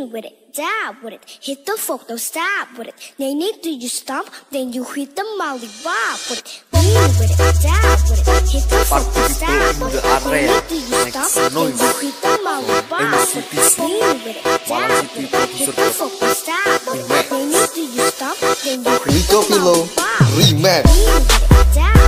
Lean with it, dab with it, hit the fork, don't stop with it. Then need do you stomp, then you hit the molly bob with it. Lean with it, dab with it, hit the fork, don't stop with it. Then need do you stomp, then you hit the molly bob with it. Lean with it, dab with it, hit the fork, don't stop with it. Then need do you stomp, then you hit the molly bob with it. Lean with it, dab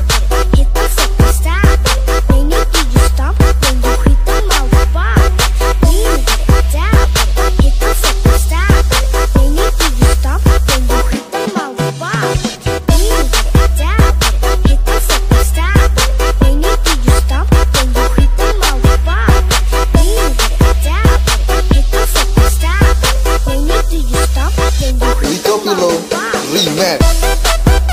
it. Remix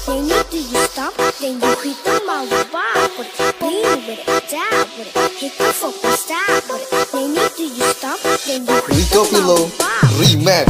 stop. Then you do you stomp, then you hit the molly with it. Lean with it, dab with it, hit the don't stop with it. Then you do you stomp, then you hit the Pilo molly bob with it. Remix